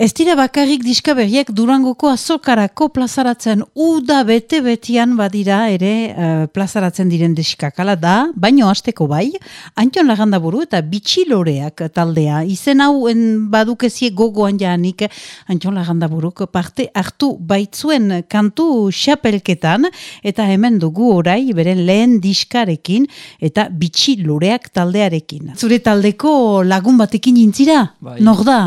Ez dira bakarrik diska berriak Durangoko azokarako plazaratzen uda bete betian badira ere uh, plazaratzen diren diskakala da, baino hasteko bai, Antion Lagandaburu eta Bitxiloreak taldea. Izen hau badukezie gogoan jaanik Antion Lagandaburuk parte hartu baitzuen kantu xapelketan eta hemen dugu orai beren lehen diskarekin eta Bitxiloreak taldearekin. Zure taldeko lagun batekin intzira? Bai. Nor da?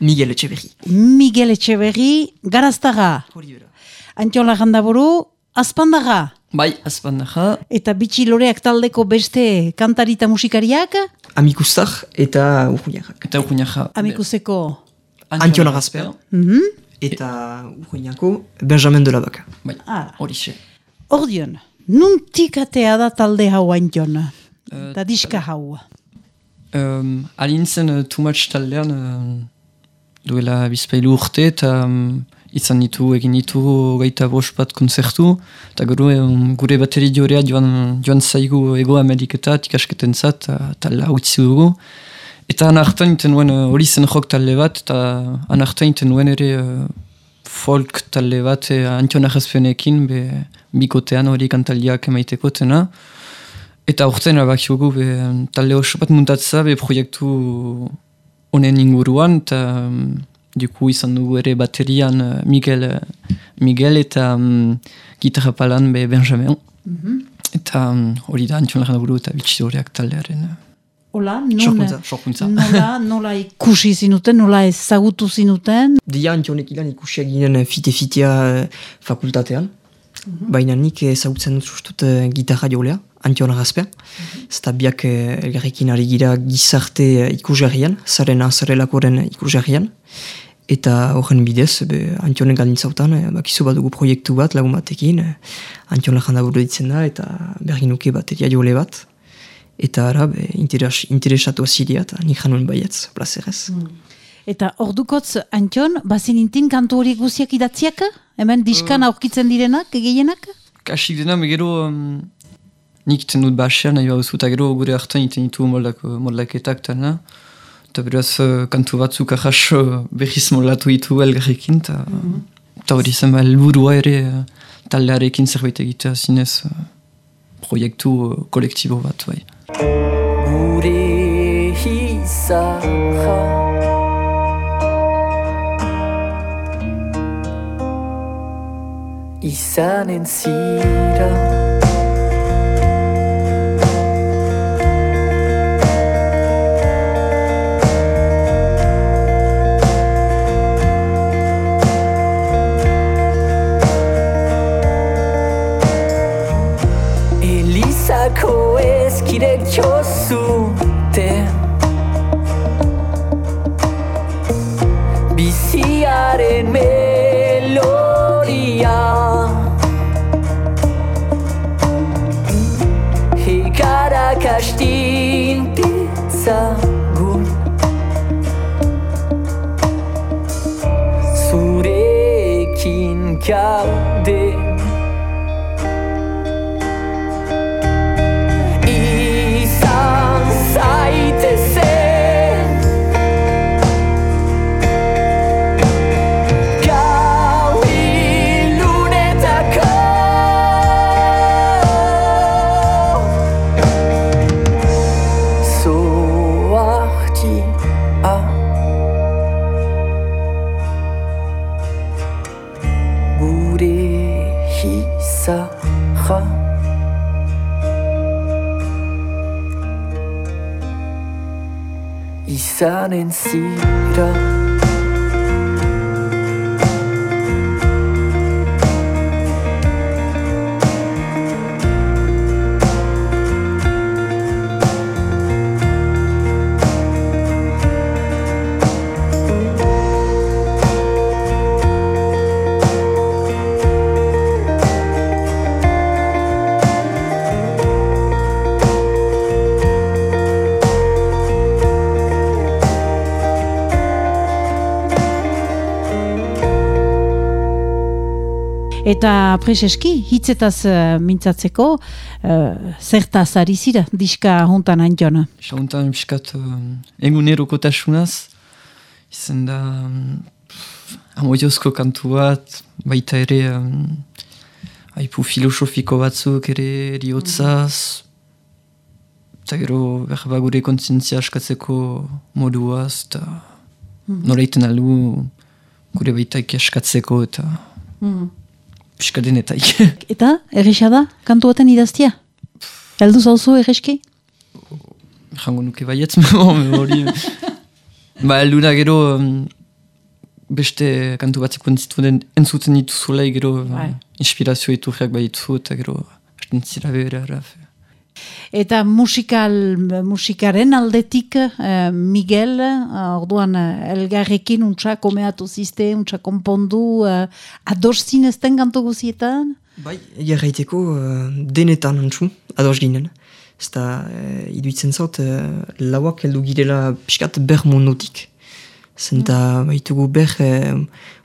Miguel Etxeberri. Miguel Etxeberri, garaztaga. Hori bera. Antxola jandaburu, azpandaga. Bai, azpandaga. Eta bitxiloreak taldeko beste kantarita musikariak? Amikustak eta urguñakak. Eta urguñakak. Amikuseko? Antxola Gasper. Mm -hmm. Eta urguñako Benjamin de la Baca. Bai, hori xe. Ordion, nuntik atea da talde hau antxona? Uh, da diska hau? Um, alintzen uh, too much taldean... Uh, duela bizpailu urte eta um, izan ditu egin ditu gaita bos bat konzertu eta gure, um, gure bateri jorea joan, joan zaigu ego ameriketat ikasketen zat eta lautzi dugu. Eta anartan iten nuen uh, hori zen jok talde bat eta anartan iten nuen ere uh, folk talde bat uh, antion ahazpionekin be bikotean hori kantaldiak emaiteko tena. Eta urtean abak jogu be talde oso bat muntatza be proiektu honen inguruan, eta um, duku izan dugu ere baterian uh, Miguel, uh, Miguel eta um, gitarra palan be Benjamin. Mm -hmm. Eta um, hori da antxon lagan eta bitxi horreak taldearen. Uh, Ola, nola, nola, nola ikusi zinuten, nola ezagutu zinuten? Dia antxonek ilan ikusi eginen fite-fitea fakultatean. -hmm. Baina nik ezagutzen dut uh, gitarra jolea, Antion Arraspe. Mm -hmm. Zeta biak uh, elgarrekin ari gira gizarte uh, ikusgarrian, zaren azarelakoren ikusgarrian. Eta horren bidez, be, Antionen galintzautan, uh, bakizu bat dugu proiektu bat lagun batekin, uh, Antion laganda buru ditzen da, eta bergin nuke bat eria jole bat. Eta ara, be, interes, interesatu azilia, eta nik januen baietz, plazerez. Mm. Eta ordukotz, Antion, bazin intin kantu hori guziak idatziak? Hemen diskan uh, aurkitzen direnak, gehienak? Kasik dena, gero um, nik iten dut basean, nahi bauzu, eta gero gure hartan iten ditu modlaketak tana. Eta beraz, uh, kantu batzuk ahas uh, behiz moldatu ditu elgarrekin, eta mm -hmm. hori zen ere uh, taldearekin zerbait egitea zinez uh, proiektu uh, kolektibo bat, bai. Gure hizarra izanen zira Biziaren melodia. Kastin pitzagun Zurekin kaude izanen zira Eta preseski, hitzetaz uh, mintzatzeko, uh, zertaz ari zira, diska hontan hain jona? Hontan, miskat, uh, eguneroko tasunaz, izan da um, amoiozko kantu bat, baita ere um, aipu filosofiko batzuk ere eriotzaz, eta gero behar gure kontzientzia askatzeko moduaz, eta mm. noreiten aldu gure baitaik askatzeko, eta mm. Pixka denetaik. eta, erresa da, kantu baten idaztia? Eldu zauzu erreski? Jango nuke baietz, hori... ba, eldu gero... Um, beste kantu batzuk entzuten, entzuten dituzula gero bai. inspirazio iturriak baitzu eta gero zira behar Eta musikal, musikaren aldetik eh, Miguel, uh, orduan uh, elgarrekin untsa komeatu ziste, untsa konpondu, uh, adors zinezten kantu guzietan? Bai, jarraiteko uh, denetan antzu, adors ginen. Zta, uh, iduitzen zaut, uh, lauak heldu girela piskat ber mundutik. Zenta mm. baitugu ber eh,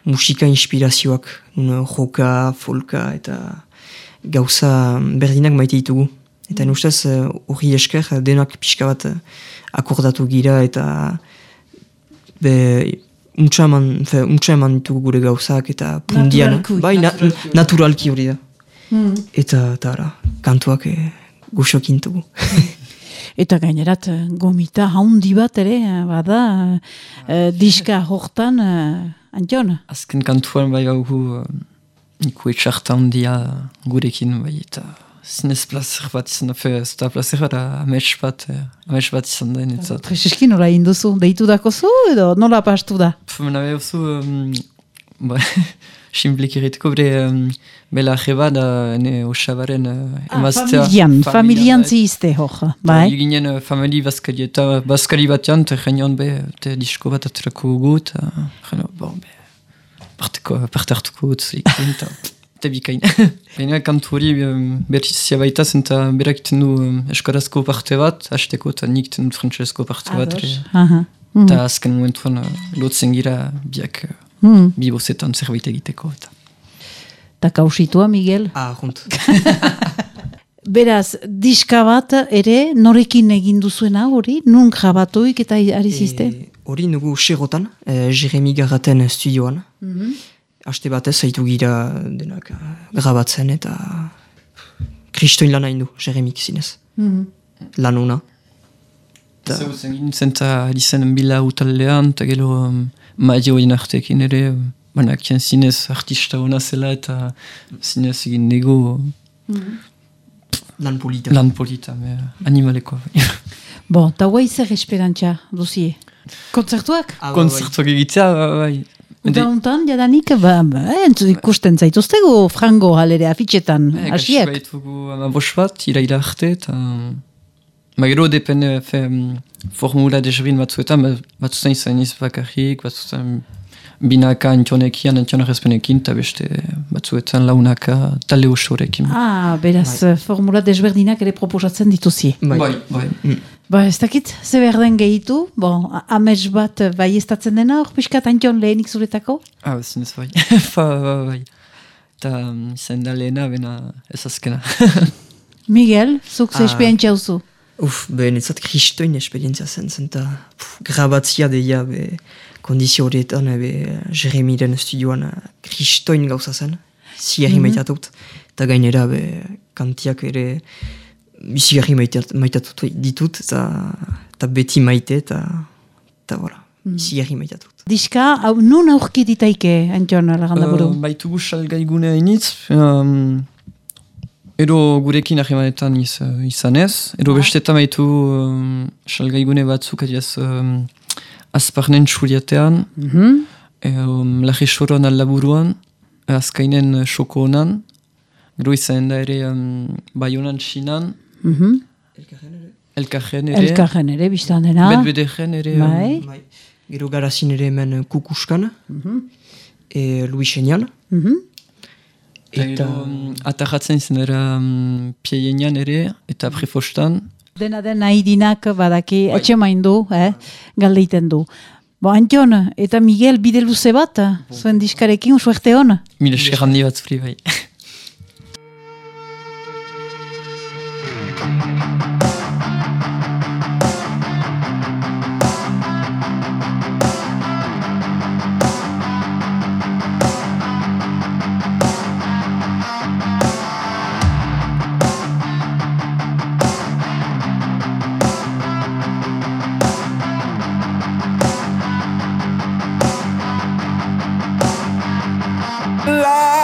musika inspirazioak, joka, folka eta gauza berdinak maite ditugu. Eta mm. ustez hori esker denak pixka bat akordatu gira eta be untsa eman ditugu gure gauzak eta pundian. Bai, naturalki hori da. Mm. Eta, eta ara, kantuak eh, guxokintugu. Eta gainerat, eh, gomita haundi bat ere, eh, bada, uh, diska hortan, uh, Antion? Azken kantuan bai gaugu, uh, niku etxarta handia gurekin, bai, eta zinez plazer bat izan da, ez da plazer bat, amets bat, amets bat izan da, eta... Prezeski nola induzu, deitu dako zu, edo nola pastu da? Pf, mena behar zu, um, ba, simplik irriteko, bre, um, Bela jeba da ne osabaren uh, ah, emaztea. Familian, familian zizte hor, bai? Eginen uh, famili bazkari eta bazkari batean, te genion be, te disko bat atrako gut, uh, geno, bon, be, parteko, parte hartuko gut, zikin, eta bikain. Baina kantu hori um, berrizia baita zen, eta berak iten du eskarazko parte bat, hasteko, eta nik iten du frantzesko parte bat. Eta mm. azken momentuan uh, lotzen gira biak mm. bibozetan zerbait egiteko. Eta. Eta kausitua, Miguel? Ah, junt. Beraz, diska bat ere norekin egin duzuena hori? Nun grabatuik eta ari ziste? E, hori nugu xerotan, e, Jeremy Garraten studioan. Mm -hmm. Aste batez, zaitu gira denak grabatzen eta kristoin lan hain du, Jeremy zinez. Mm -hmm. Lan una. Zer zen zenta alizen bila utaldean, eta gero um, maioen artekin ere... Um, banak zinez artista hona zela eta zinez egin nego mm. lan polita lan polita, me, animaleko Bo, eta guai zer esperantza duzie? Konzertuak? Ah, Konzertuak egitea, bai Uda untan, jadanik, ba, ba, entzu ikusten zaituztegu frango halere afitxetan, eh, hasiak? Ega, baitugu amabos bat, iraila arte, eta... Ma gero depende, fe, formula desbin batzuetan, batzuetan izan izbakarrik, batzuetan binaka antxonekian, antxonak ezpenekin, eta beste batzuetan launaka talde usorekin. Ah, beraz, bai. formula desberdinak ere proposatzen dituzi. Bai, bai. bai. Mm. Ba, ez dakit, ze behar den gehitu, bon, amets bat bai ez dena, hor pixkat antxon lehenik zuretako? Ah, zinez bai, fa, ba, bai. Eta um, izan da lehena, bena ez azkena. Miguel, zuk ze ah. esperientzia? Uf, be, netzat kristoin esperientzia zen, zen, eta grabatzia deia, be, kondizio horietan ebe Jeremiren studioan kristoin gauza zen, ziarri mm -hmm. eta gainera be, kantiak ere bizigarri maitatut ditut, eta beti maite, eta eta bora, mm. ziarri maitatut. Diska, hau, nun aurki ditaike, Antion, laganda buru? Uh, baitugu salgaigunea initz, um, Ero gurekin ahimanetan iz, izan ez, ero ah. bestetan baitu um, salgaigune batzuk adiaz um, azparnen txuriatean, mm -hmm. um, laje soron alaburuan, azkainen xoko honan, gero izan da ere um, baionan txinan, mm -hmm. elkarren ere, elkarren ere, biztan dena, bedbedegen ere, bai. Um, bai. gero garazin ere hemen kukuskan, mm -hmm. e, Luisenian, mm -hmm. Eta um, atajatzen zen era um, ere, eta prefostan, Dena den nahi dinak badaki bai. etxe maindu, eh? galdeiten du. Bo, Antion, eta Miguel bide luze bat, zuen diskarekin, suerte hon? Mil esker handi bat zuri bai. La